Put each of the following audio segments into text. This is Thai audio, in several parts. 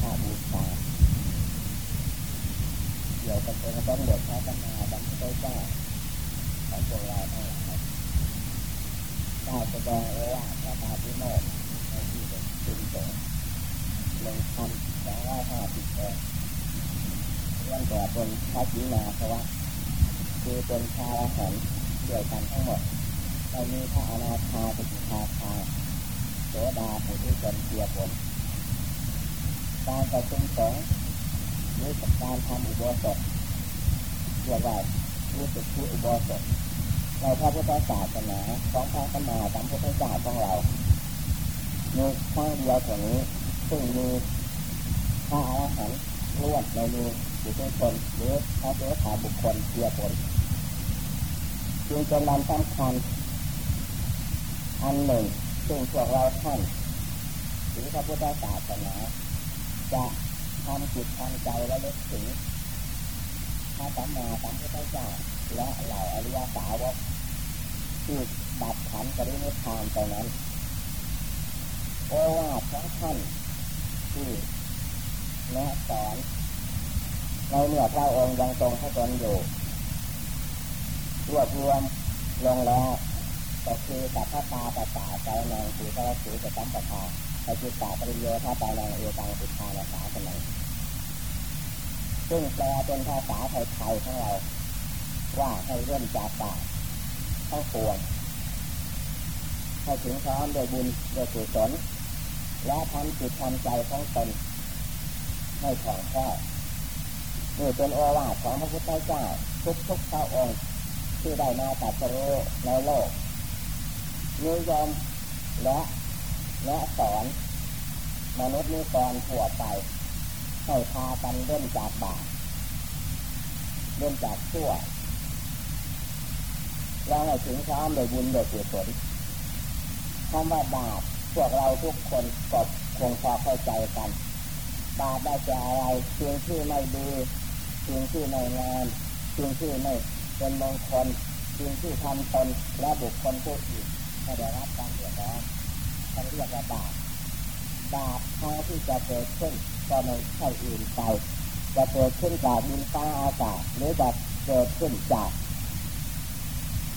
คาบูชาเกี่ยวกับองค์ต้นเดือดพระสัมมาสัมพุทธเจ้าของพวกเราทั้งหลายได้แสดงเอว่าพระตาพิโมกในที่เป็นจุนสงหนึ่งพันสองร้อยห้าสิบเองเรื่องต่อเป็นพระจีนาเพราะว่าคือเป็นชาละหันเกี่ยวกันทั้งหมดเรามีพระอนาคาสิกขาคาโสดาผู้ที่เป็นเกียรผล การประชุมสงฆ์หรือการทำอุโบสถเรียกว่ารู้สึกผู้อุโบสถในพระพุทธศาสนาของพระสัมมาสัมพุทธเจ้าของเรามีครั้งเดียวเท่านี้ซึ่งมีพระอรหันต์ล้วนในมือบุคคลหรือพระเจ้าขาบุคคลเกียรผลจึงเป็นลำสำคัญอันหนึ่งซึ่งพวกเราท่านหรือพระพุทธศาสนา จะทำจิตทำใจและเลึกถึงพระสัมมาสัมพุทธเจ้าและเหล่าอริยสาวกที่ดับขันปรินิพพานตรงนั้นโอวาทของท่านที่แนะสอนในเมื่อพระองค์ยังทรงพระชนอยู่รวบรวมลงแล้วก็คือสัพพตาปัสสาใจในางคือพระสูจะสัมปทา ปจิตตาปริโยธาตานางเอตังพุทธานาสาสนังซึ่งแปลเป็นภาษาไทยๆของเรา ว่าให้เริ่มจากบาปทั้งปวงให้ถึงพร้อมโดยบุญโดยกุศลและทำจิตทำใจของตนให้ถ่องแท้นี่เป็นโอวาทของพระพุทธเจ้าทุกทุกพระองค์ที่ได้มาตัดสู้ในโลกนิยมและ และสอนมนุษย์นิกรทั่วไปให้พากันเล่นจากบาปเล่นจากชั่วแล้วให้ถึงพร้อมโดยบุญโดยกุศลคำว่าบาปพวกเราทุกคนก็คงพอเข้าใจกัน บาปได้จะอะไรเพียงชื่อไม่ดีเพียงชื่อไม่งามเพียงชื่อไม่เป็นมงคลเพียงชื่อทำตนและบุคคลผู้อื่นให้ได้รับการเดือดร้อน เขาเรียกว่าบาปบาปทางที่จะเกิดขึ้นก็ไม่ใช่อื่นไปจะเกิดขึ้นจากดินฟ้าอากาศหรือจะเกิดขึ้นจาก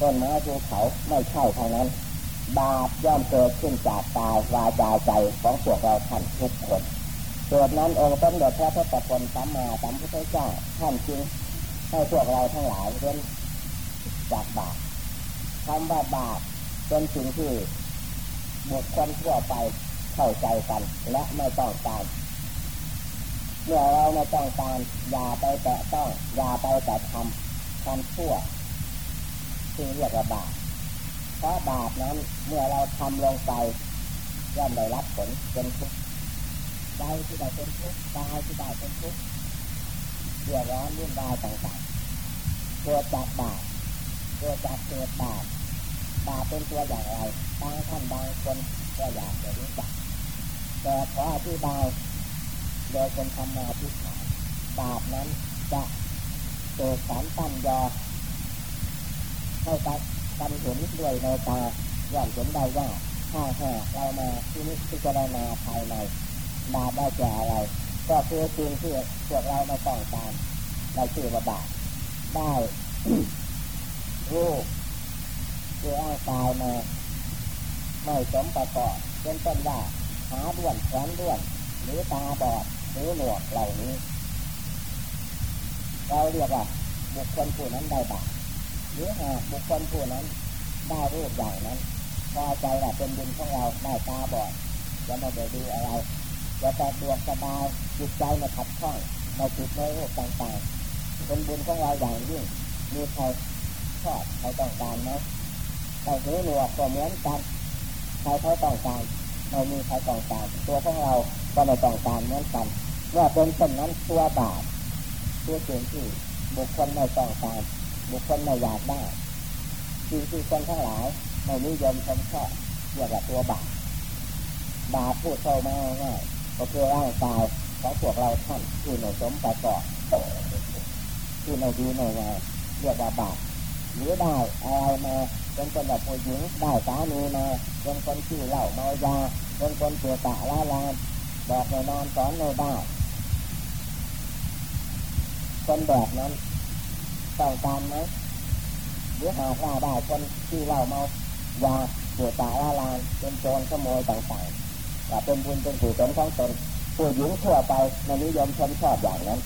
ต้นไม้ภูเขาไม่ใช่ทางนั้น บาปย่อมเกิดขึ้นจากตาวาจาใจของพวกเราท่านทุกคนเกิดนั้นองค์ต้นเดชพระพุทธคนสัมมาสัมพุทธเจ้าท่านจึงให้พวกเราทั้งหลายเว้นจากบาปคำว่าบาปเป็นสิ่งที่ บุคคลทั่วไปเข้าใจกัน และไม่ต้องการเมื่อเราไม่ต้องการอย่าไปแตะต้องอย่าไปแต่ทำทำชั่วที่เรียกว่าบาปเพราะบาปนั้นเมื่อเราทำลงไปย่อมได้รับผลเป็นทุกข์ใจที่ได้เป็นทุกข์กายที่ได้เป็นทุกข์เดือดร้อนวุ่นวายต่างๆเกิดจากบาปเกิดจากเกิดบาป บาเป็นตัวอย่างไรบางท่านบางคนก็อยากจะรู้จัก แต่ขออธิบายโดยคนทำมาที่ขายบาปนั้นจะเกิดสารตั้นยอให้กับกันเห็นด้วยในตาย่อมเห็นได้ว่าถ้าแหากเรามาที่นี้พิจารณาภายในบาปได้แก่อะไร ก็คือสิ่งที่พวกเราม่ต้องการในชื่อว่าบาปได้รูป คือร่างกายมาไม่สมประกอบเป็นต้นว่าขาด้วนแขนด้วน หรือตาบอดหรือหนวกเหล่านี้ เราเรียกว่าบุคคลผู้นั้นได้บาปหรือหากบุคคลผู้นั้นได้รูปอย่างนั้นพอใจว่าเป็นบุญของเราได้ตาบอดจะไม่ได้ดูอะไรจะแต่ดวงสบายจิตใจมาขัดข้องมาจิตในรูปต่างๆเป็นบุญของเราอย่างยิ่งมีใครชอบใครต้องการไหม แต่หูหนวกก็เหมือนกันใครเขาต้องการไม่มีใครต้องการตัวของเราก็ไม่ต้องการเหมือนกันเมื่อเป็นเช่นนั้นตัวบาปตัวสิ่งที่บุคคลไม่ต้องการบุคคลไม่อยากได้สิ่งที่คนทั้งหลายไม่นิยมชมชอบเรียกว่าตัวบาปบาปพูดเข้ามาง่ายก็คือร่างกายของพวกเราท่านที่ในสมประกอบที่ในดีในงานเรียกว่าบาปหรือได้อะไรมา เป็นคนแบบผู้หญิงได้สามีมาเป็นคนที่เหล่าเมายาเป็นคนเสียตาละลานบอกในนอนสอนในบ้านคนแบบนั้นต้องการไหมหรือหากว่าได้คนที่เราเมายาปวดตาละลานเป็นโจรขโมยต่างๆแต่เป็นบุญเป็นกุศลของตนผู้หญิงทั่วไปมันนิยมชมชอบอย่างนั้น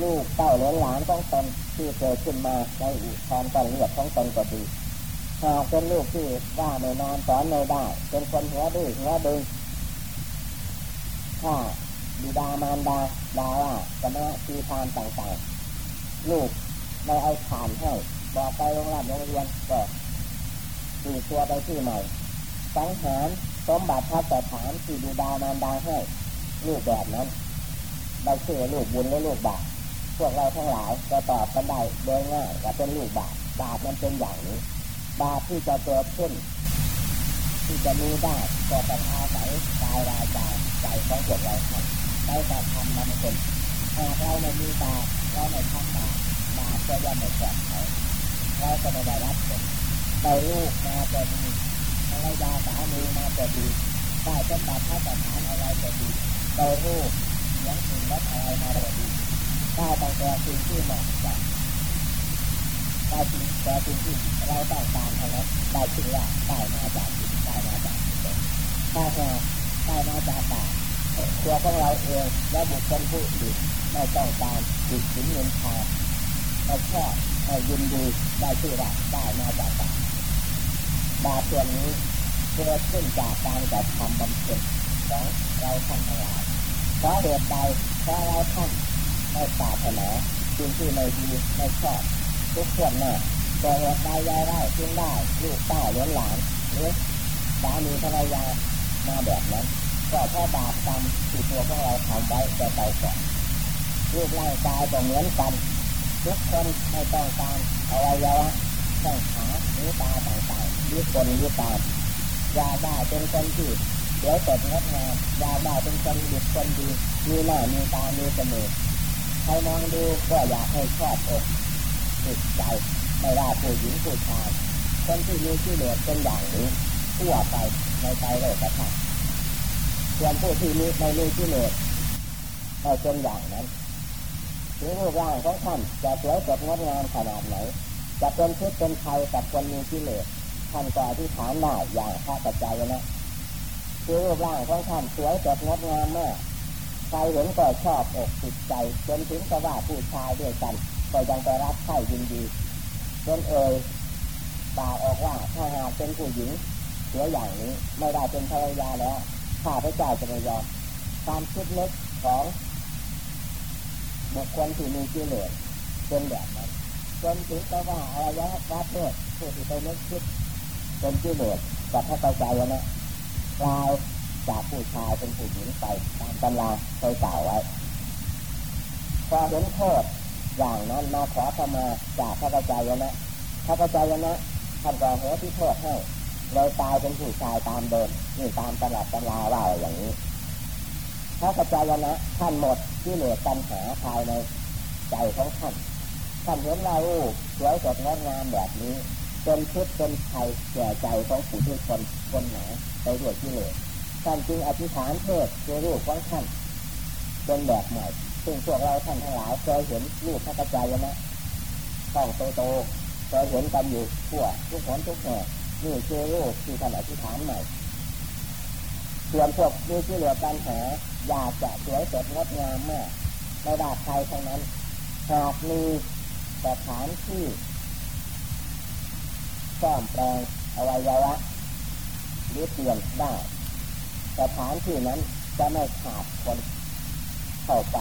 ลูกเต้าเลี้ยงหลานของตนที่เกิดขึ้นมาในอุทานกันเลือดของตนก็ดี เป็นลูกที่ว่าไม่นอนสอนไม่ได้ เป็นคนหัวดื้อหัวดึงถ้าบิดามารดาดาว่าจะมาทีทานต่างๆลูกไม่เอาฐานให้บอกไปโรงเรียนโรงเรียนก็ตีตัวไปที่ใหม่สังหารสมบัติพัฒฐานที่บิดามารดาให้ลูกแบบนั้นได้ชื่อลูกบุญและลูกบาปพวกเราทั้งหลายจะตอบกันได้โดยง่ายว่าเป็นลูกบาปบาปมันเป็นอย่างนี้ บาปที่จะเกิดขึ้น ที่จะมีได้ก็ต้องอาศัยกายวาจาใจของพวกเราทำได้แต่ทำมันเป็นหากเราไม่มีบาปเราไม่ทำบาปบาปจะย่อมไม่ปลอดภัยเราจะไม่ได้รับผลได้ลูกมาจะดีภรรยาสามีมาจะดีได้เป็นบาปพระสถานอะไรจะดีได้ลูกเลี้ยงสิ่งรักอะไรมาจะดีได้ตั้งแต่สิ่งที่เหมาะสมได้สิ่งแต่สิ่งที่ เราต้องการเท่านั้นได้ชื่อว่าได้มาจากจิตได้มาจากจิตถ้าหาได้มาจากบาตัวของเราเองและบุคคลผู้อื่นไม่ต้องการจิตถึงเงินทาไม่ชอบไม่ยินดีได้ชื่อว่าได้มาจากบาบาปส่วนนี้เกิดขึ้นจากการกระทำบำเพ็ญของเราทั้งหลายเพราะเหตุใดเพราะเราท่านไม่ปารถนาสิ่งที่ไม่ดีไม่ชอบทุกส่วนหน้าแต่เหตุใดยายได้จึงได้ลูกเต้าเลี้ยงหลานหรือสามีภรรยามาแบบนั้นก็เพราะบาปกรรมที่ตัวของเราทำไว้แต่เก่าก่อนรูปร่างกายก็เหมือนกันทุกคนไม่ต้องการอวัยวะต้องขาหรือตาต่างๆหรือคนหรือตายาได้เป็นคนที่เดี๋ยวสดงดงามยาได้เป็นคนดีคนดีมีหน้ามีตามีจมูกใครมองดูก็อยากให้ชอบอกติดใจ ไม่ว่าผู้หญิงผู้ชายคนที่มีชื่อเลือเป็นอย่างนี้ทั่วไปในใจโลกธาตุส่วนผู้ที่มีในมีชื่อเลือไม่เป็นอย่างนั้นถึงรูปร่างของท่านจะสวยสดงดงามขนาดไหนจะเป็นชุดเป็นไทยกับคนมีชื่อเลือท่านก็อธิษฐานได้อย่างพระปัจจัยนะคือรูปร่างของท่านสวยสดงดงามมากใครเห็นก็ชอบอกติดใจจนถึงกับว่าผู้ชายด้วยกันก็ยังไปรับใช้ยินดี จนเอ่ยปาออกว่าถ้าหากเป็นผู้หญิงเสียอย่างนี้ไม่ได้เป็นภรรยาแล้วข้าพระเจ้าจะไม่ยอมความคิดนึกของบุคคลที่มีชื่อเหลือเป็นแบบนั้นจนถึงกับว่าอวัยวะวัดเนี่ยผู้ที่ไปนึกคิดเป็นชื่อเหลือกับพระเจ้านะกลายจากผู้ชายเป็นผู้หญิงไปตามตำราเคยกล่าวไว้พอเห็นโทษ อย่างนั้นมาขอเข้ามาจากพระเจ้านะพระเจ้านะท่านก็เหตุที่โทษให้เลยตายเป็นผู้ชายตามเดิมนี่ตามตำรับตำราว่าอย่างนี้ พระเจ้านะท่านหมดที่เหลือปัญหาภายในใจของท่านท่านเห็นเราสวยสดงดงามแบบนี้เป็นชุดเป็นไทยแก่ใจของผู้ทุกคนคนหนาไปด้วยที่เหลือท่านจึงอธิษฐานเทศในรูปของท่านเป็นแบบใหม่ ซึ่งพวกเราท่านทั้งหลายเคยเห็นรูปพระกระจายนะท้องโตๆเคยเห็นกันอยู่ทั่วทุกคนทุกแห่งนี่คือรูปที่ท่านอธิษฐานใหม่ส่วนพวกมีที่เหลือปัญหาอยากจะสวยสดงดงามมากไม่ได้ใครทั้งนั้นหากมีสถานที่ซ่อมแปลงอวัยวะหรือเปลี่ยนได้สถานที่นั้นจะไม่ขาดคนเข้าไป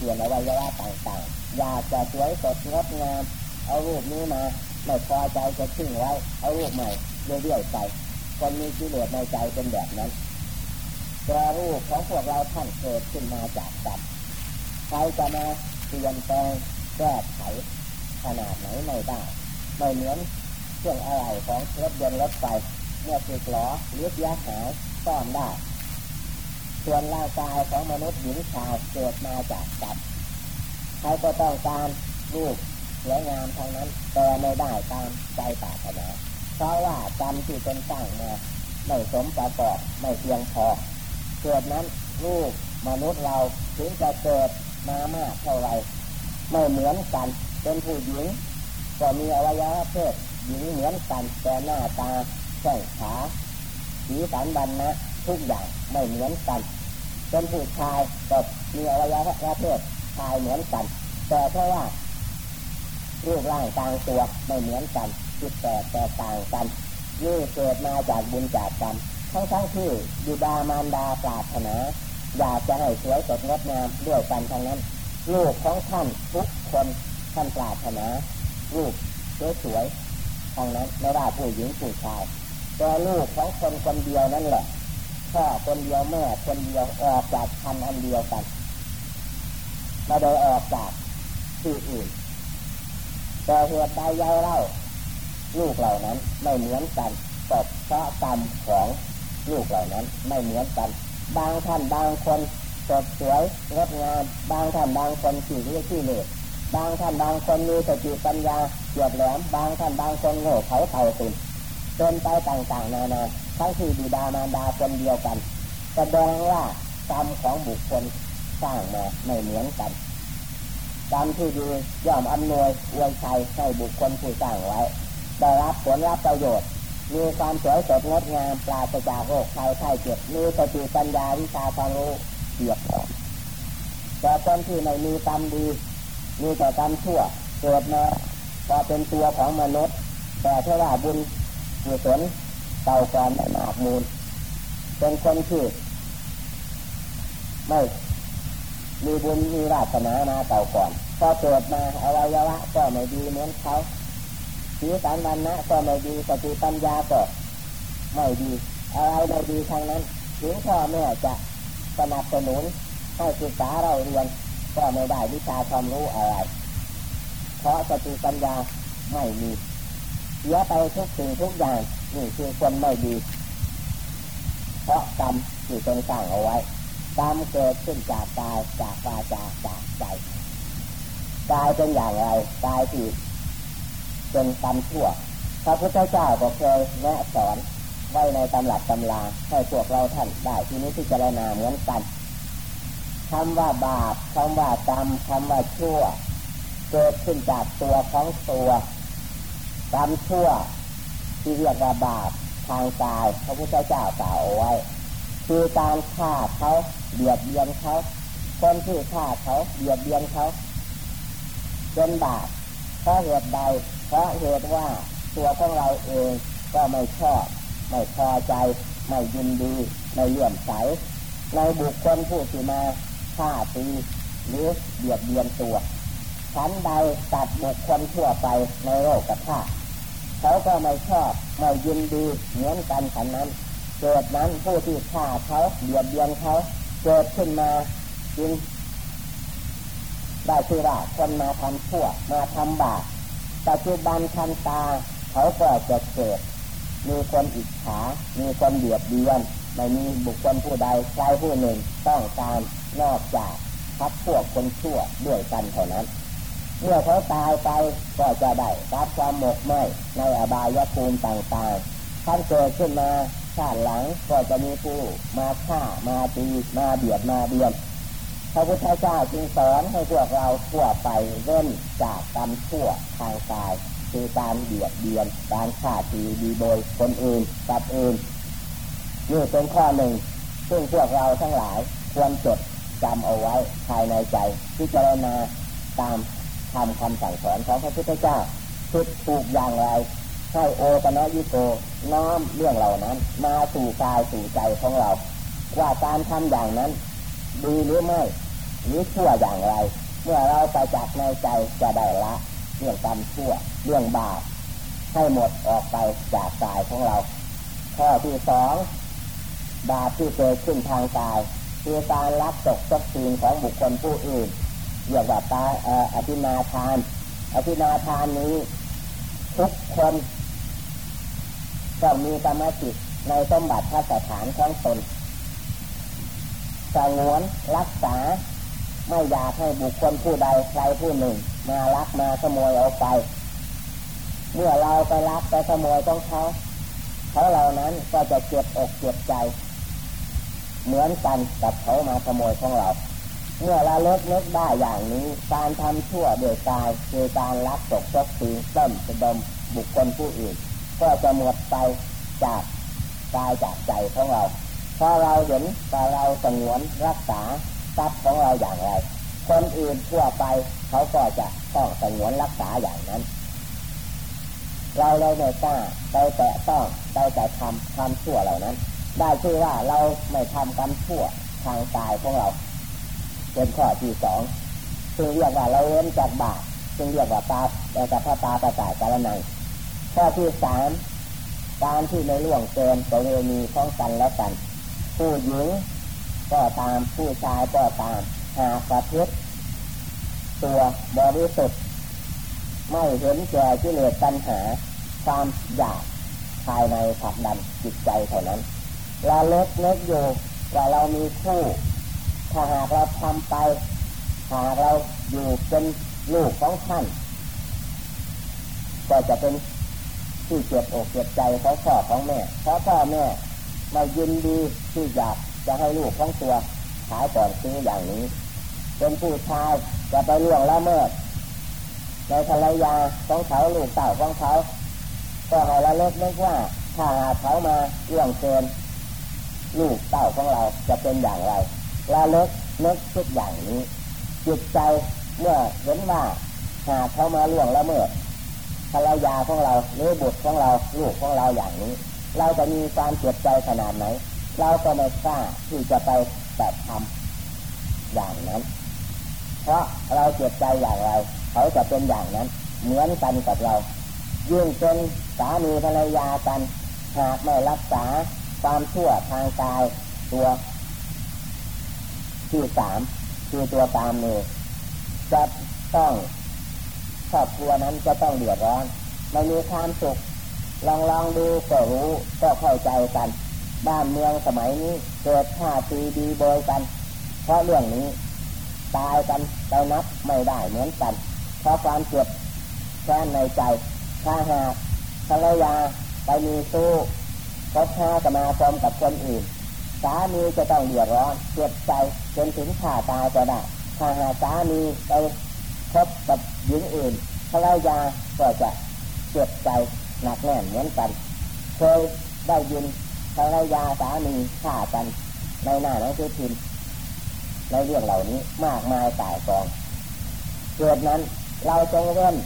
ปลี่ยนอวัยวะต่างๆ อยากจะสวยสดงดงามเอารูปนี้มาไม่พอใจจะทิ้งไว้เอารูปใหม่เรื่อยๆไปคนมีกิเลสในใจเป็นแบบนั้นตัวรูปของพวกเราท่านเกิดขึ้นมาจากกรรมใครจะมาเปลี่ยนแปลงแก้ไขขนาดไหนไม่ได้ไม่เหมือนเครื่องอะไรของรถยนต์รถไฟเมื่อติดล้อหรือเสียหายซ่อมได้ ส่วนร่างกายของมนุษย์หญิงชายเกิดมาจากสัตว์ใครก็ต้องการรูปสวยงามทางนั้นแต่ไม่ได้ตามใจปรารถนาเพราะว่ากรรมที่เป็นสร้างมาไม่สมประกอบไม่เพียงพอเกิดนั้นลูกมนุษย์เราถึงจะเกิดมามากเท่าไรไม่เหมือนกัน เป็นผู้หญิงก็มีอวัยวะเพศหญิงเหมือนกันแต่หน้าตาแข้งขาสีสันบันนะ ทุกอย่างไม่เหมือนกันเป็นผู้ชายก็มีอวัยวะเพศชายเหมือนกัน แต่เพราะว่ารูปร่างต่างตัวไม่เหมือนกันจิตแต่แตกต่างกันนี่เกิดมาจากบุญจากกรรมทั้งทั้งที่บิดามารดาปราถนาอยากจะให้สวยสดงดงามด้วยกันทั้งนั้นลูกของท่านทุกคนท่านปราถนาลูกสวยๆทั้งนั้นไม่ว่าผู้หญิงผู้ชายแต่ลูกของคนคนเดียวนั่นแหละ พ่อคนเดียวแม่คนเดียวออกจากพันอันเดียวกันมาโดยออกจากที่อื่นแต่เหตุใดยาเล่าลูกเหล่านั้นไม่เหมือนกันตบเพราะกรรมของลูกเหล่านั้นไม่เหมือนกัน บางท่านบางคนสดสวยงดงามบางท่านบางคนขี้เลี้ยขี้เล่บางท่านบางคนมีสติปัญญาเกียบแหลมบางท่านบางคนโง่เขาเต่าตุนเป็นไปต่างๆนานา ทั้งที่บิดามารดาคนเดียวกันแสดงว่ากรรมของบุคคลสร้างมาไม่เหมือนกันกรรมที่ดีย่อมอำนวยอวยชัยให้บุคคลผู้สร้างไว้ได้รับผลรับประโยชน์ มีความสวยสดงดงามปราศจากโรคภัยไข้เจ็บมีสติปัญญาวิชาความรู้เกียบพอมแต่คนที่ไม่มีกรรมดี มีแต่กรรมชั่วเกิดมาก็เป็นตัวของมนุษย์ แต่ถ้าว่าบุญกุศล เต่าก่อนหมากมูล เป็นคนที่ไม่มีบุญมีวาสนามาเต่าก่อนพอเกิดมาอวัยวะก็ไม่ดีเหมือนเขาสีสันวันนะก็ไม่ดีสติปัญญาก็ไม่ดีอะไรไม่ดีทางนั้นถึงพ่อแม่จะสนับสนุนให้ศึกษาเราเรียนก็ไม่ได้วิชาความรู้อะไร เพราะสติปัญญาไม่มีเสียไปทุกสิ่งทุกอย่าง นี่คือคนไม่ดี เพราะกรรมที่ตนสร้างเอาไว้กรรมเกิดขึ้นจากกายจากวาจาจากใจกายเป็นอย่างไรกายที่เป็นกรรมชั่วพระพุทธเจ้าก็เคยแนะสอนไว้ในตำหลักตำลาให้พวกเราท่านได้ที่นี้ที่เจรณาเหมือนกันคำว่าบาปคำว่ากรรมคำว่าชั่ว เกิดขึ้นจากตัวของตัวกรรมชั่ว ที่เรียกว่าบาปทางกายพระพุทธเจ้ากล่าวเอาไว้ คือการฆ่าเขาเบียดเบียนเขาคนที่ฆ่าเขาเบียดเบียนเขาเป็นบาปเพราะเหตุใดเพราะเหตุว่าตัวของเราเองก็ไม่ชอบไม่พอใจไม่ยินดีไม่เลื่อมใสในบุคคลผู้ที่มาฆ่าตีหรือเบียดเบียนตัวชั้นใดตัดบุคคลทั่วไปในโลกกระทา เขาก็ไม่ชอบไม่ยินดีเหมือนกันฉันนั้น เกิดนั้นผู้ที่ฆ่าเขาเบียดเบียนเขาเกิดขึ้นมาจึงได้คือว่าคนมาทำชั่วมาทำบาปปัจจุบันทันตา เขาก็จะเกิด มีคนอิจฉา มีคนเบียดเบียน ไม่มีบุคคลผู้ใดใครผู้หนึ่งต้องการนอกจากพักพวกคนชั่วด้วยกันเท่านั้น เมื่อเขาตายไปก็จะได้รับความหมกไหมในอบายภูมิต่างๆท่านเกิดขึ้นมาชาติหลังก็จะมีผู้มาฆ่ามาตีมาเบียดมาเบียนพระพุทธเจ้าจึงสอนให้พวกเราทั่วไปเร่นจากกรรมชั่วทางกาย คือการเบียดเบียนการฆ่าตีดีโดยคนอื่นกับอื่นนี่เป็นข้อหนึ่ง ซึ่งพวกเราทั้งหลายควรจดจำเอาไว้ภายในใจพิจารณาตาม ทำคำสั่งสอนของพระพุทธเจ้าคิดถูกอย่างไรให้โอปนยิโกน้อมเรื่องเหล่านั้น มาสู่กายสู่ใจของเรา ว่าการทำอย่างนั้นดีหรือไม่หรือชั่วอย่างไร เมื่อเราไปจากในใจจะได้ละเรื่องกรรมชั่วเรื่องบาปให้หมดออกไปจากกายของเรา ข้อที่สองบาปที่เกิดขึ้นทางกายคือการลักตกทรัพย์สินของบุคคลผู้อื่น เรียกว่าตาอภินาทาน อภินาทานนี้ ทุกคนก็มีกรรมจิตในสมบัติพระสถานของตนสงวนรักษาไม่อยากให้บุคคลผู้ใดใครผู้หนึ่ง มาลักมาขโมยเอาไป เมื่อเราไปลักไปขโมยของเขาเขาเหล่านั้นก็จะเจ็บอกเจ็บใจ เหมือนกันกับเขามาขโมยของเรา เมื่อเราเลิกนึกได้อย่างนี้ การทำชั่วโดยกายคือการลักตกทศีต้นสะดมบุคคลผู้อื่น ก็จะหมดไปจากกายจากใจของเราพอเราเห็นว่าเราสงวนรักษาทรัพย์ของเราอย่างไร คนอื่นทั่วไปเขาก็จะต้องสงวนรักษาอย่างนั้น เราเลยไม่กล้าไปแตะต้องไปแต่ทำความชั่วเหล่านั้น ได้ชื่อว่าเราไม่ทำกรรมชั่วทางกายของเรา เป็นข้อที่สองซึ่งเรียกว่าเราเว้นจากบาปซึ่งเรียกว่าตาแต่กับพระตาประสาทการนังข้อที่สามการที่ในล่วงเกินประเวณีของกันและกัน ผู้หญิงก็ตามผู้ชายก็ตามหาประพฤติตัวบริสุทธิ์ไม่เห็นแก่กิเหลสตัณหา ความอยากภายในขับดันจิตใจเท่านั้นเราเล็กเล็กอยู่ว่าเรามีคู่ ถ้าหากเราทำไปหากเราอยู่เป็นลูกของท่านก็จะเป็นที่เจ็บอกเจ็บใจของพ่อของแม่เพราะพ่อแม่ไม่ยินดีที่อยากจะให้ลูกของตัวขายก่อนซื้ออย่างนี้ เป็นผู้ชายจะไปล่วงละเมิดในภรรยาของเขาลูกเต่าของเขาก็ให้ละเลิกนึกว่าถ้าหากเขามาเรื่องเกินลูกเต่าของเราจะเป็นอย่างไร ละเลิกนึกทุกอย่างนี้จิตใจเมื่อเห็นว่าหากเขามาล่วงละเมิดภรรยาของเราหรือบุตรของเราลูกของเราอย่างนี้ เราจะมีความเจ็บใจขนาดไหน เราก็ไม่กล้าที่จะไปแบบทำอย่างนั้น เพราะเราเจ็บใจอย่างไร เขาจะเป็นอย่างนั้น เหมือนกันกับเรายิ่งเป็นสามีภรรยากัน หากไม่รักษาความชั่วทางกายตัว ที่สามคือตัวตามมือจะต้องครอบครัวนั้นจะต้องเดือดร้อนไม่มีความสุขลองลองดูก็รู้ก็เข้าใจกัน บ้านเมืองสมัยนี้เกิดข่าตีดีโบยกัน เพราะเรื่องนี้ ตายกันไปนับไม่ได้เหมือนกัน เพราะความเจ็บแค้นในใจถ้าหากภรรยาไปมีสู้คบค้าสมาคมกับคนอื่นสามีจะต้องเดือดร้อนเจ็บใจ จนถึงข่าตายจะได้ถ้าหาสามีไปคบกับหญิงอื่นภรรยาก็จะเจ็บใจหนักแน่นเหมือนกันเคยได้ยินภรรยาสามีฆ่ากันในหน้าหนังสือพิมพ์ในเรื่องเหล่านี้มากมายตายกองเกิดนั้นเราจงเว้น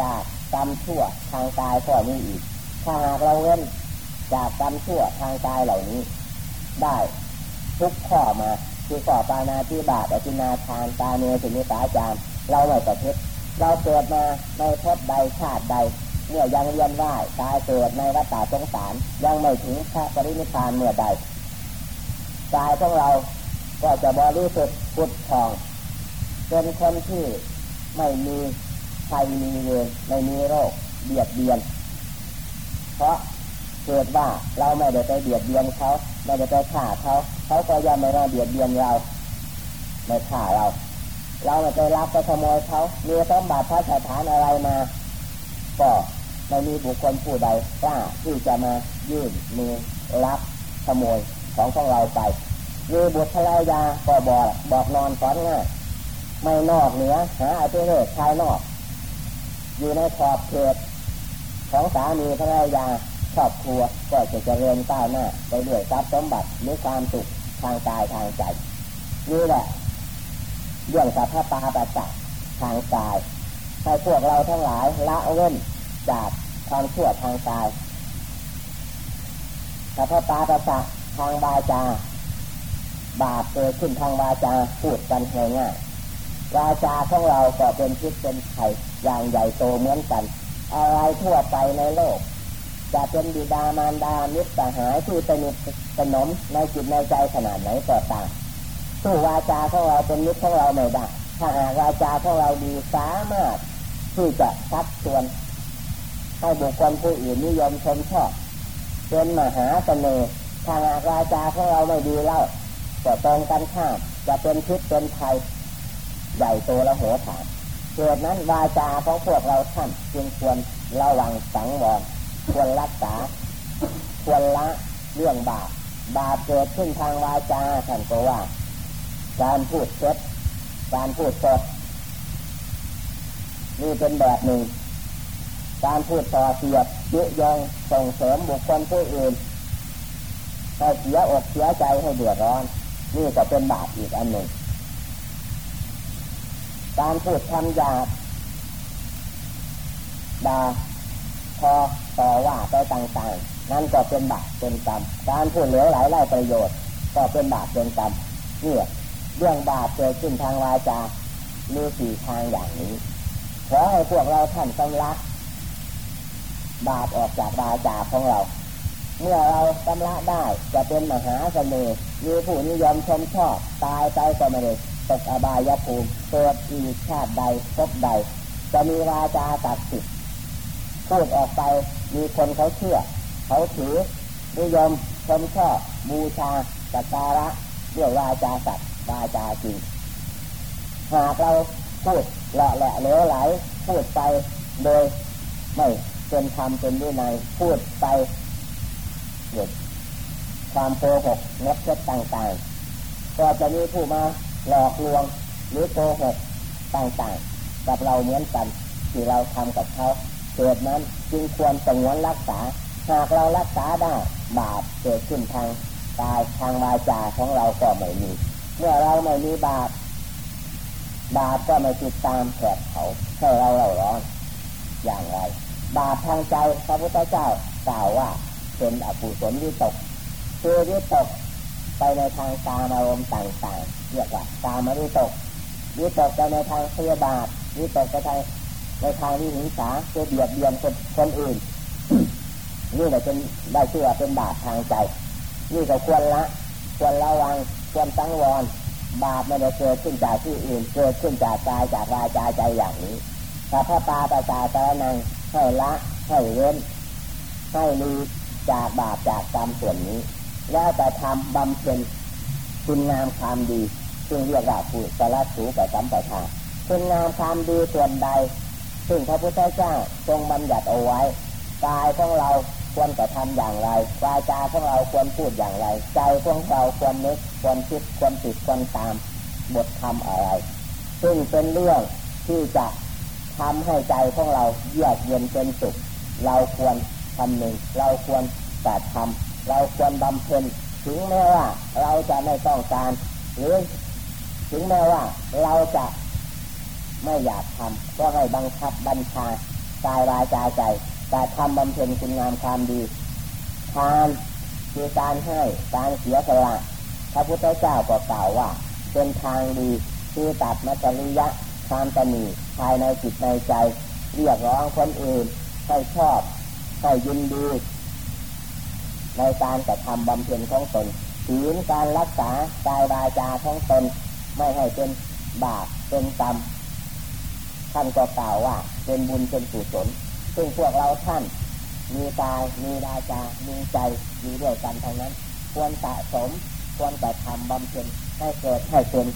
จากกรรมชั่วทางกายข้อนี้อีก ถ้าหากเราเว้นจากกรรมชั่วทางกายเหล่านี้ ได้ทุกข้อมา คือข้อปานาธิบาตอจินาทานตาเนื้อสินิสาจารเราไม่ประพฤติเราเกิดมาในภพใดชาติใด เมื่อยังเวียนว่ายตายเกิดในวัฏฏะสงสารยังไม่ถึงพระปรินิพพานเมื่อใดกายของเราก็จะบริสุทธิ์พุทธองเป็นคนที่ไม่มีภัยมีเวรไม่มีโรคเบียดเบียน เพราะเกิดว่าเราไม่ได้ไปเบียดเบียนเขา ไม่ได้ไปฆ่าเขาเขาก็ย่อมไม่มาเบียดเบียนเราไม่ฆ่าเรา เราไม่ไปรับไปขโมยเขามีสมบัติพระสถานอะไรมาก็ไม่มีบุคคลผู้ใดกล้าที่จะมายื่นมือรับขโมยของของเราไปมีบุตรภรรยาก็บอกบอกนอนสอนง่ายไม่นอกเหนือหาอาชีพชายนอก อยู่ในขอบเขตของสามีภรรยา ครอบครัวก็จะเจริญก้าวหน้าไปด้วยทรัพย์สมบัติหรือความสุขทางกายทางใจนี่แหละเรื่องสัพพปาปัสสะทางกายให้พวกเราทั้งหลายละเว้นจากความชั่วทางกายสัพพปาปัสสะทางวาจา บาปเกิดขึ้นทางวาจาพูดกันง่ายวาจาของเราก็เป็นพิษเป็นไข่อย่างใหญ่โตเหมือนกัน อะไรทั่วไปในโลก จะเป็นบิดามารดามิตรสหายที่สนิทสนมในจิตในใจขนาดไหนก็ตามสู้วาจาของเราเป็นมิตรของเราไม่ได้ถ้าหากวาจาของเราดีสามารถที่จะชักชวนให้บุคคลผู้อื่นนิยมชมชอบเป็นมหาเสน่ห์ถ้าหากวาจาของเราไม่ดีเล่าก็ตรงกันข้ามจะเป็นพิษเป็นภัยใหญ่โตและหัวขาดเกิดนั้นวาจาของพวกเราท่านจึงควรระวังสังวร ควรรักษา ควรละเรื่องบาปบาปเกิดขึ้นทางวาจาท่านก็ว่า การพูดเท็จการพูดสดนี่เป็นแบบหนึ่ง การพูดต่อเสียดยุยงส่งเสริมบุคคลผู้อื่นให้เสียอกเสียใจให้เดือดร้อน นี่ก็เป็นบาปอีกอันหนึ่ง การพูดคำหยาบด่า อต่อว่าไปต่างๆ นั่นก็เป็นบาปเป็นกรรม การพูดเหลวไหลไร้ประโยชน์ ก็เป็นบาปเป็นกรรมเนี่ยเรื่องบาปเกิดขึ้นทางวาจามีสี่ทางอย่างนี้ขอให้พวกเราท่านสำลักบาปออกจากวาจาของเรา เมื่อเราสำลักได้จะเป็นมหาเสน่ห์มีผู้นิยมชมชอบตายไปก็ไม่ได้ตกอบายภูมิเกิดอีกชาติใดพบใด จะมีวาจาตัดสิทธิ์ พูดออกไปมีคนเขาเชื่อ เขาถือนิยมชมชอบบูชาสักการะเรียกวาจาสัตว์วาจาจริงหากเราพูดหละแหละเลวไหลพูดไปโดยไม่เป็นธรรมเป็นวินัยพูดไปเกิดความโกหกงดเท็จต่างๆ ก็จะมีผู้มาหลอกลวงหรือโกหกต่างๆ กับเราเหมือนกันที่เราทำกับเขา เกิดนั้นจึงควรสงวนรักษา หากเรารักษาได้บาปเกิดขึ้นทางกายทางวาจาของเราก็ไม่มี เมื่อเราไม่มีบาปบาปก็ไม่ติดตามแผดเขาให้เราเราร้อน อย่างไร บาปทางใจพระพุทธเจ้ากล่าวว่าเป็นอกุศลวิตกคือวิตกไปในทางตามอารมณ์ต่างๆเรียกว่าตามวิตกวิตกไปในทางพยบาทวิตกไปทาง ในทางที่หิงสาจะเบียดเบียนคนคนอื่นนี่แหละเป็นได้ชื่อว่าเป็นบาปทางใจ นี่ก็ควรละ ควรระวัง ควรตั้งวร บาปไม่ได้เกิดขึ้นจากที่อื่น เกิดขึ้นจากกายจากวาจาใจอย่างนี้ถ้าพระตาตาตาตานังให้ละให้เว้นให้ลีจากบาปจากกรรมส่วนนี้ แล้วแต่ทำบำเพ็ญคุณงามความดี ซึ่งเรียกว่าผู้สละสูกับสัมปทาคุณงามความดีส่วนใด ซึ่งพระพุทธเจ้าทรงบัญญัติเอาไว้กายของเราควรจะทำอย่างไรวาจาของเราควรพูดอย่างไร ใจของเราควรนึกควรคิดควรติดควรตามบทธรรมอะไร ซึ่งเป็นเรื่องที่จะทำให้ใจของเราเยือกเย็นเป็นสุข เราควรทำหนึ่งเราควรแต่ทำเราควรบำเพ็ญถึงแม้ว่าเราจะไม่ต้องการ หรือ ถึงแม้ว่าเราจะ ไม่อยากทำก็ให้บังคับบัญชากายวาจาใจ แต่ทำบำเพ็ญคุณงามความดีทานคือการให้การเสียสละพระพุทธเจ้าก็กล่าวว่า เป็นทางดีคือตัดมัจจริยะความตนีภายในจิตในใจ เรียกร้องคนอื่นให้ชอบให้ยินดีในการกระทำบำเพ็ญของตนถืนการรักษากายวาจาของตน ไม่ให้เป็นบาปเป็นกรรม ท่านก็กล่าวว่า เป็นบุญเป็นกุศลซึ่งพวกเราท่าน มีกายมีวาจามีใจอยู่ด้วยกันทั้งนั้น ควรสะสมควรกระทำบำเพ็ญให้เกิดให้เป็น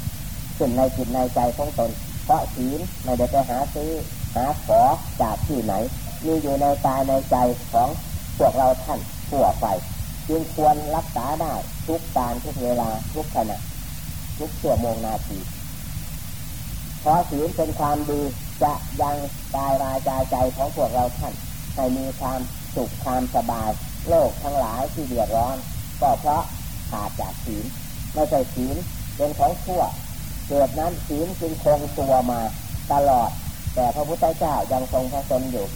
ขึ้นในจิตในใจของตน เพราะศีลไม่ได้ไปหาซื้อหาขอจากที่ไหน มีอยู่ในกายในใจของพวกเราท่านทั่วไปจึงควรรักษาได้ทุกการทุกเวลาทุกขณะทุกชั่วโมงนาทีเพราะศีลเป็นความดี จะยังกายวาจาใจของพวกเราท่านให้มีความสุขความสบาย โลกทั้งหลายที่เดือดร้อน ก็เพราะขาดจากศีลไม่ใช่ศีลเป็นของชั่วเกิดนั้นศีลจึงคงตัวมาตลอด แต่พระพุทธเจ้ายังทรงพระชนอยู่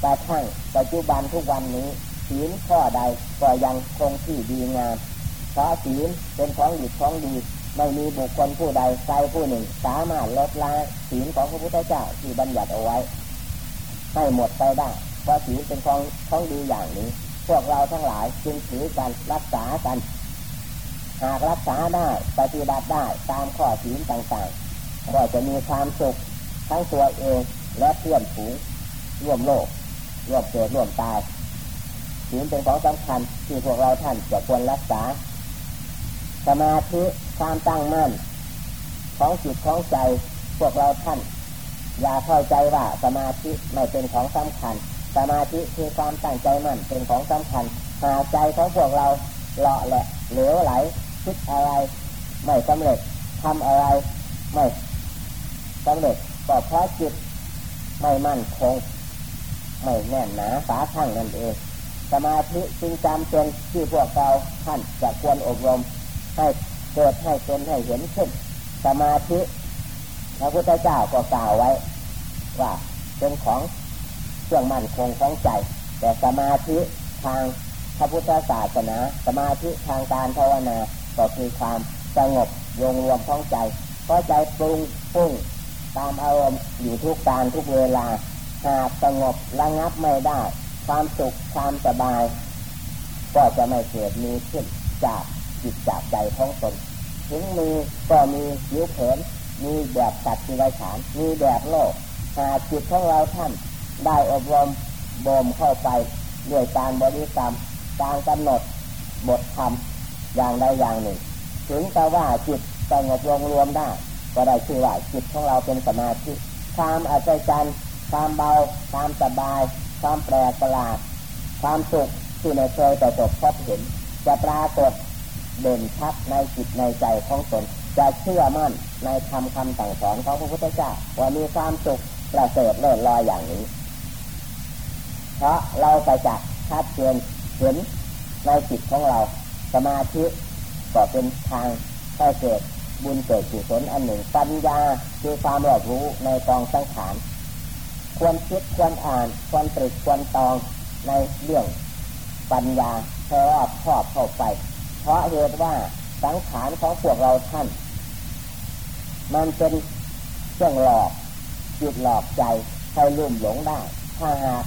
แต่ทั้งปัจจุบันทุกวันนี้ศีลข้อใดก็ยังคงที่ดีงามเพราะศีลเป็นของหยุดของดี ไม่มีบุคคลผู้ใดใจผู้หนึ่ง สามารถลดละศีลของพระพุทธเจ้าที่บัญญัติเอาไว้ ให้หมดไปได้เพราะศีลเป็นของของดีอย่างนี้ พวกเราทั้งหลายจึงถือกันรักษากัน หากรักษาได้ปฏิบัติได้ตามข้อศีลต่างๆ ก็จะมีความสุขทั้งตัวเองและเพื่อนฝูงร่วมโลกร่วมเกิดร่วมตายศีลเป็นของสำคัญที่พวกเราท่านจะควรรักษาสมาธิ ความตั้งมั่นของจิตของใจพวกเราท่าน อย่าเข้าใจว่าสมาธิไม่เป็นของสำคัญ สมาธิคือความตั้งใจมั่นเป็นของสำคัญ หาใจของพวกเราเลาะแหละเหลวไหลคิดอะไร ไม่สำเร็จทำอะไร ไม่สำเร็จก็เพราะจิตไม่มั่นคง ไม่แน่นหนาสาทั้งนั่นเอง สมาธิจึงจำเป็นที่พวกเราท่านจะควรอบรมให้ เกิดให้เป็นให้เห็นขึ้น สมาธิพระพุทธเจ้าก็กล่าวไว้ ว่าเป็นของเครื่องมั่นคงของใจ แต่สมาธิทางพระพุทธศาสนา สมาธิทางการภาวนาก็คือความสงบรวมรวมของใจเพราะใจปรุงพุ่งตามอารมณ์อยู่ทุกการทุกเวลาหากสงบระงับไม่ได้ ความสุขความสบาย ก็จะไม่เกิดมีขึ้นจากจิตจากใจของตน ถึงมีก็มียิ้วเผินมีแบบสัตว์ที่ไรฉาน มีแบบโลกหาจิตของเราท่าน ได้อบรมบ่มเข้าไปด้วยการบริกรรมการกำหนดบทธรรมอย่างใดอย่างหนึ่ง ถึงแต่ว่าจิตสงบรวมรวมได้ ก็ได้ชื่อว่าจิตของเราเป็นสมาธิความอัศจรรย์ความเบาความสบาย ความแปลกประหลาด ความสุขที่ไม่เคยแต่จบพบเห็น จะปรากฏ เด่นชัดในจิตในใจของตนจะเชื่อมั่นในคำคำสั่งสอนของพระพุทธเจ้าว่ามีความสุขประเสริฐเลิศลอยอย่างนี้ เพราะเราไปจากชัดเจนเห็นในจิตของเราสมาธิก็เป็นทางให้เกิดบุญเกิดกุศลอันหนึ่งปัญญาคือความรอบรู้ในกองสังขารควรคิดควรอ่านควรตรึกควรตองในเรื่องปัญญาเพราะว่าครอบเข้าไป ราะเหตุว่าสังขารของพวกเราท่าน มันเป็นเครื่องหลอกจิตหลอกใจให้ลุ่มหลงได้ ถ้าหาก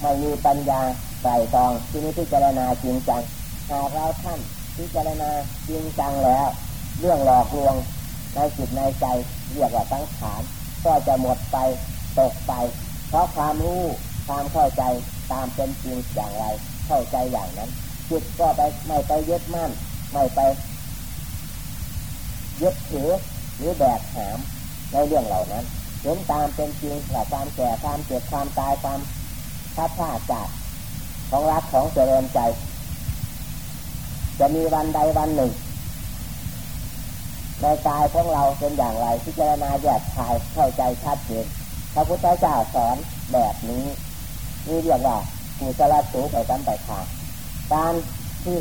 ไม่มีปัญญาใส่ตองที่นี้พิจารณาจริงจังหากเราท่านพิจารณาจริงจังแล้ว เรื่องหลอกลวงในจิตในใจเรียกว่าสังขารก็จะหมดไปตกไป เพราะความรู้ความเข้าใจตามเป็นจริงอย่างไร เข้าใจอย่างนั้นจิตก็ไปไม่ไปยึดมั่น ไม่ไปยึดถือหรือแบกหามในเรื่องเหล่านั้นเห็นตามเป็นจริงว่ความแก่ความเจ็บความตายความทัดท่าจากของรักของเจริญใจ จะมีวันใดวันหนึ่งในกายของเราเป็นอย่างไรพิจารณาแยกชายเข้าใจชัดเจนพระพุทธเจ้าสอนแบบนี้นี่เรียกว่ากุศลสูไปกันไปขาดการที่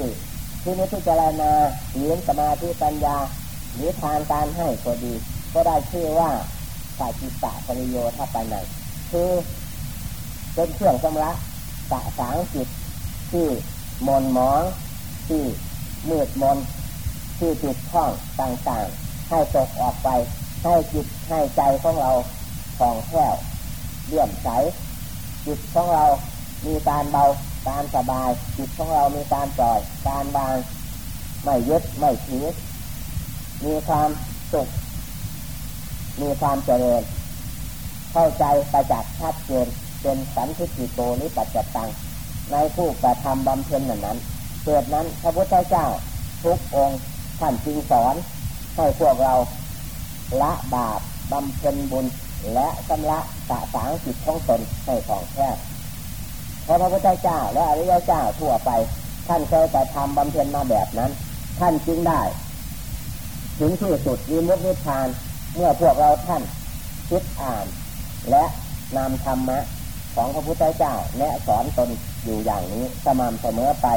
ที่นี้พิจารณาหีนสมาธิปัญญา หรือทางการให้ก็ดี ก็ได้ชื่อว่าสาจิตตะปริโยทัปนัยคือเป็นเครื่องชำระสะสางจิตที่มนหมองที่มืดมนที่จิตข้องต่างๆ ให้ตกออกไป ให้จิตให้ใจของเราของแค่วเลื่อมใสจิตของเรามีการเบา การสบายจิตของเรามีการปล่อย การบาง ไม่ยึดไม่ถือมีความสุขมีความเจริญ เข้าใจประจักษ์ชัดเจนเป็นสันทิฏฐิโตนิปัจจตัง ในผู้กระทำบำเพ็ญนั้นนั้นเกิดนั้นพระพุทธเจ้าทุกองค์ท่านจึงสอนให้พวกเราละบาปบำเพ็ญบุญและชำระสะสางจิตของตนให้ของแท้ พราะพระพุทธเจ้าและอริยเจ้าทั่วไป ท่านเคยแต่ทำบำเพ็ญมาแบบนั้น ท่านจึงได้ ถึงที่สุดวิมุตติพาน เมื่อพวกเราท่านคิดอ่าน และนำธรรมะของพระพุทธเจ้าและสอนตนอยู่อย่างนี้สม่ำเสมอไป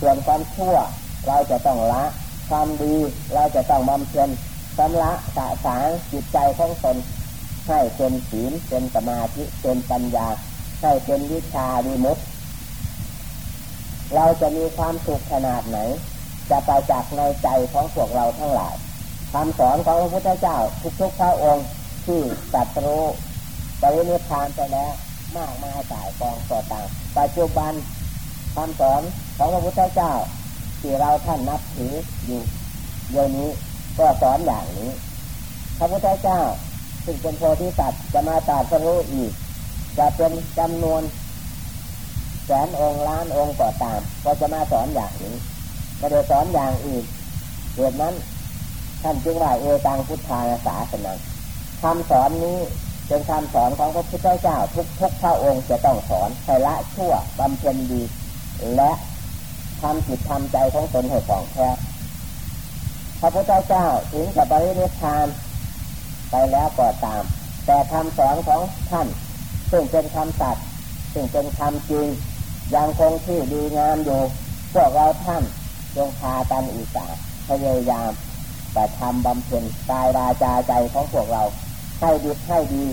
ส่วนความชั่วเราจะต้องละความดีเราจะต้องบำเพ็ญสำละสะสางจิตใจของตนให้เป็นศีลเป็นสมาธิเป็นปัญญา ให้เป็นวิชาดีมุตเราจะมีความสุขขนาดไหน จะไปจากในใจของพวกเราทั้งหลายคำสอนของพระพุทธเจ้าทุกๆพระองค์ที่ตัดรู้ปรินิพานไปแล้วมากมายสายกองต่อต่างปัจจุบันคำสอนของพระพุทธเจ้า ที่เราท่านนับถืออยู่เดี๋ยวนี้ก็สอนอย่างนี้ พระพุทธเจ้าซึ่งเป็นโพธิสัตว์จะมาตรัสรู้อีก จะเป็นจำนวนแสนองค์ล้านองค์ก็ตาม ก็จะมาสอนอย่างนี้ไม่ได้สอนอย่างอื่นเหตุนั้นท่านจึงว่าเอตังพุทธาสาสนังคำสอนนี้เป็นคำสอนของพระพุทธเจ้าทุกทุกพระองค์จะต้องสอนให้ละชั่วบำเพ็ญดี และทำจิตทำใจของตนให้ของแท้พระพุทธเจ้าถึงกับปรินิพานไปแล้วก็ตาม แต่คำสอนของท่าน ซึ่งเป็นคำตัดซึ่งเป็นคำจริงยังคงที่ดีงามอยู่พวกเราท่านจงพากันอุตส่าห์พยายามแต่ทำบำเพ็ญกายราจาใจของพวกเรา ให้ดีให้ดี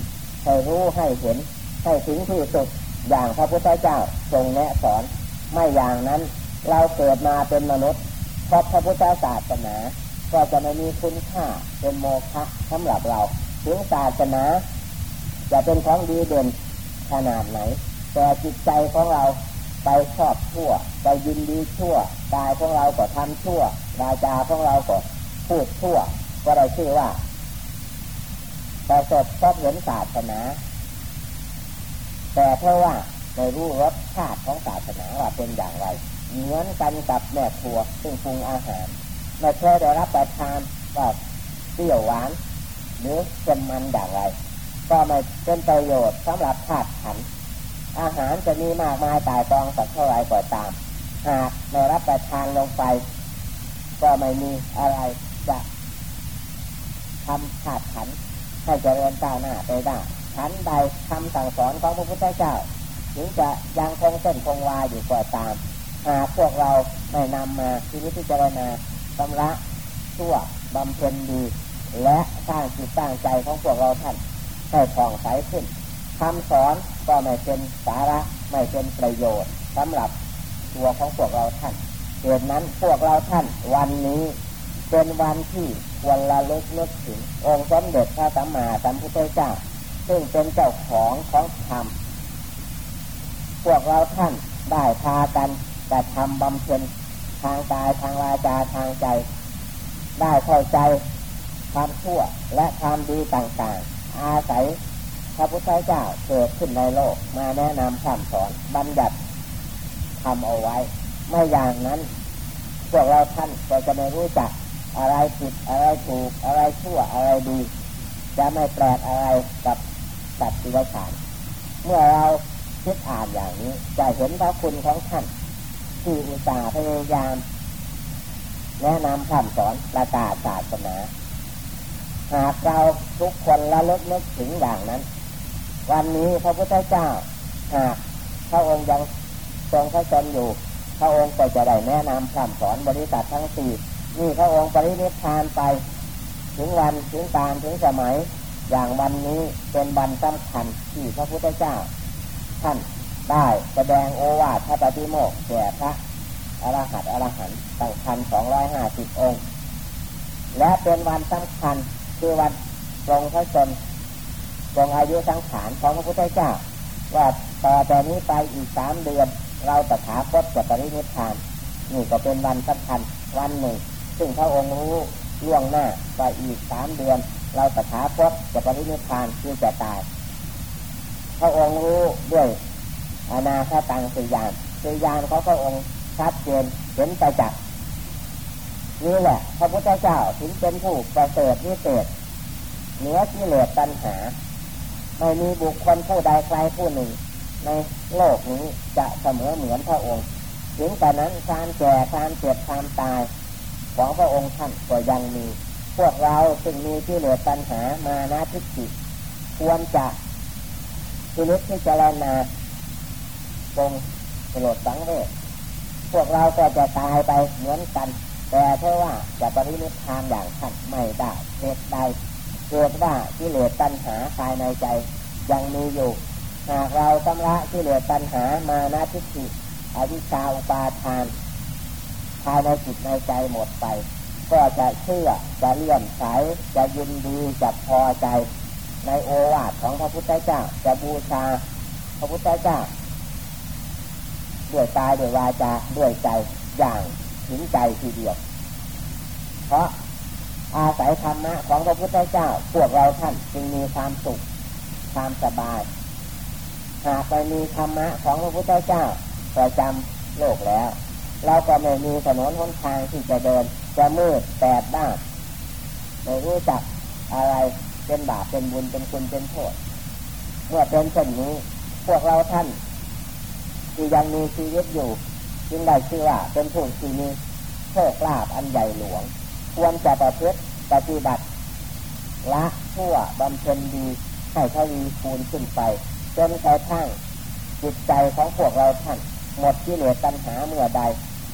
ให้รู้ให้เห็น ให้ถึงที่สุดอย่างพระพุทธเจ้าทรงแนะสอน ไม่อย่างนั้นเราเกิดมาเป็นมนุษย์เพราะพระพุทธศาสนา ก็จะไม่มีคุณค่าเป็นโมฆะสำหรับเรา ถึงศาสนา จะเป็นของดีเด่น ขนาดไหนแต่จิตใจของเราไปชอบชั่ว ไปยินดีชั่วกายของเราก็ทำชั่ววาจาของเราก็พูดชั่ว ก็ได้ชื่อว่าประสบพบเห็นศาสนา แต่เพราะว่าไม่รู้รสชาติของศาสนาว่าเป็นอย่างไร เหมือนกันกับแม่ครัวซึ่งปรุงอาหารไม่เคยได้รับประทานว่าเปรี้ยวหวาน หรือเค็มมันอย่างไร ก็ไม่เป็นประโยชน์สำหรับธาตุขัน อาหารจะมีมากมายตายกองสักเท่าไรก็ตาม หากไม่รับประทานลงไป ก็ไม่มีอะไรจะทำขาดขันให้เจริญก้าวหน้าไปได้ขันใดคำสั่งสอนของพระพุทธเจ้า ถึงจะยังคงเส้นคงวาอยู่ก็ตาม หากพวกเราไม่นำมาที่นิพพานาชำระชั่วบำเพ็ญดี และสร้างจิตสร้างใจของพวกเราท่าน ให้ผ่องใสขึ้นคำสอนก็ไม่เป็นสาระไม่เป็นประโยชน์สำหรับตัวของพวกเราท่านเหตุนั้นพวกเราท่านวันนี้เป็นวันที่ควรละลึกนึกถึงองค์สมเด็จพระสัมมาสัมพุทธเจ้า ซึ่งเป็นเจ้าของของธรรม พวกเราท่านได้พากันแต่ทำบำเพ็ญทางกายทางวาจาทางใจ ได้เข้าใจความชั่วและความดีต่างๆ อาศัยพระพุทธเจ้าเกิดขึ้นในโลกมาแนะนำคำสอนบัญญัติทำเอาไว้ ไม่อย่างนั้น พวกเราท่านก็จะไม่รู้จักอะไรผิดอะไรถูกอะไรชั่วอะไรดี จะไม่แปลกอะไรกับสัตว์ที่ไรฉานเมื่อเราคิดอ่านอย่างนี้ จะเห็นพระคุณของท่านที่อุตส่าห์พยายามแนะนำคำสอนประกาศศาสนา หากเราทุกคนละลึกนึกถึงอย่างนั้น วันนี้พระพุทธเจ้าหากพระองค์ยังทรงพระชนอยู่ พระองค์ก็จะได้แนะนำคำสอนบริษัททั้งสี่นี่พระองค์ปรินิพพานไป ถึงวันถึงการถึงสมัย อย่างวันนี้เป็นวันสำคัญที่พระพุทธเจ้า ท่านได้แสดงโอวาทพระปฏิโมกข์แก่พระอรหัตอรหันต์ตั้งพันสองร้อยห้าสิบองค์ และเป็นวันสำคัญ คือวันทรงพระชนทรงอายุสังขารของพระพุทธเจ้า ว่าต่อแต่นี้ไปอีกสามเดือน เราตถาคตจะปรินิพพานนี่ก็เป็นวันสำคัญวันหนึ่ง ซึ่งพระองค์รู้ล่วงหน้าว่าอีกสามเดือน เราตถาคตจะปรินิพพานคือจะตายพระองค์รู้ด้วยอาณาคตังสยานสยานเขาพระองค์ชัดเจนเห็นไปจาก นี่แหละพระพุทธเจ้าถึงเป็นผู้ประเสริฐวิเศษเหนือที่เหลือตัณหา ไม่มีบุคคลผู้ใดใครผู้หนึ่ง ในโลกนี้จะเสมอเหมือนพระองค์ ถึงแต่นั้นการแก่การเจ็บความตาย ของพระองค์ท่านก็ยังมี พวกเราซึ่งมีที่เหลือตัณหามานาทิฏฐิควรจะพินิจพิจารณาทรงโปรดสังเวชพวกเราก็จะตายไปเหมือนกัน แต่เพราะว่าจะปรินิพานอย่างท่านไม่ได้เหตุใดเกิดว่าที่เหลือตัณหาภายในใจยังมีอยู่ หากเราชำระที่เหลือตัณหามานาทิฏฐิอวิชชาอุปาทาน ภายในจิตในใจหมดไป ก็จะเชื่อจะเลื่อมใสจะยินดีจะพอใจ ในโอวาทของพระพุทธเจ้าจะบูชา พระพุทธเจ้าด้วยกายด้วยวาจาด้วยใจอย่างถึงใจทีเดียว เพราะอาศัยธรรมะของพระพุทธเจ้า พวกเราท่านจึงมีความสุขความสบาย หากไปมีธรรมะของพระพุทธเจ้าประจำโลกแล้ว เราก็ไม่มีถนนหนทางที่จะเดิน จะมืดแปดด้านไม่รู้จักอะไรเป็นบาปเป็นบุญเป็นคุณเป็นโทษ เมื่อเป็นเช่นนี้ พวกเราท่านที่ยังมีชีวิตอยู่ จึงได้ชื่อว่าเป็นผู้ที่มีโชคลาภอันใหญ่หลวง ควรจะประพฤติปฏิบัติละชั่วบำเพ็ญดีให้ทวีคูณขึ้นไปจนกระทั่งจิตใจของพวกเราท่านหมดที่เหลือตัณหาเมื่อใด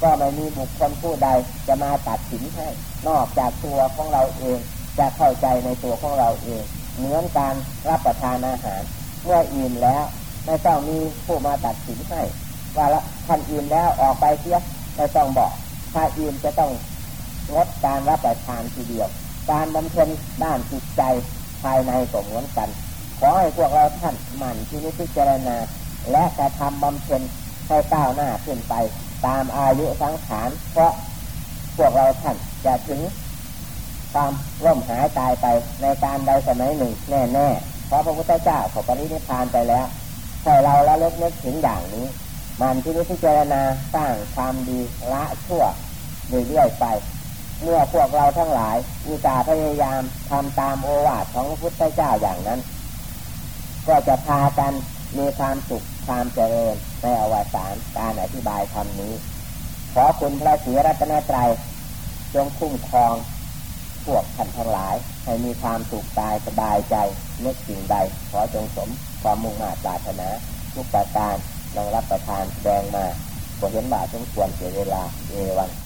ก็ไม่มีบุคคลผู้ใดจะมาตัดสินให้ นอกจากตัวของเราเอง จะเข้าใจในตัวของเราเอง เหมือนการรับประทานอาหาร เมื่ออิ่มแล้ว ไม่ต้องมีผู้มาตัดสินให้ว่าละท่านอิ่มแล้วออกไปเสียไม่ต้องบอก ถ้าอิ่มจะต้อง งดการรับประทานทีเดียว การบำเพ็ญด้านจิตใจภายในก็เหมือนกัน ขอให้พวกเราท่านหมั่นที่นิพิจารณา และกระทำบำเพ็ญให้ก้าวหน้าขึ้นไป ตามอายุสังขารเพราะพวกเราท่านจะถึงความร่มหายตายไปในการใดสมัยหนึ่งแน่ๆ เพราะพระพุทธเจ้าขาปรินิพพานไปแล้วให้เราละเลิกนึกถึงอย่างนี้ มันที่นิพพิจารณาสร้างความดีละชั่วเรื่อยๆไป เมื่อพวกเราทั้งหลายมีตารพยายามทำตามโอวาทของพระพุทธเจ้าอย่างนั้น ก็จะพากันมีความสุขความเจริญในอวสานการอธิบายธรรมนี้ ขอคุณพระศรีรัตนตรัยจงคุ้มครองพวกท่านทั้งหลาย ให้มีความสุขกายสบายใจนึกสิ่งใด ขอจงสมความมุ่งมา่ปรารถนาทุกประการนองรับประทานแดงมาก็เห็นว่าสมควรเสียเวลาเอวัง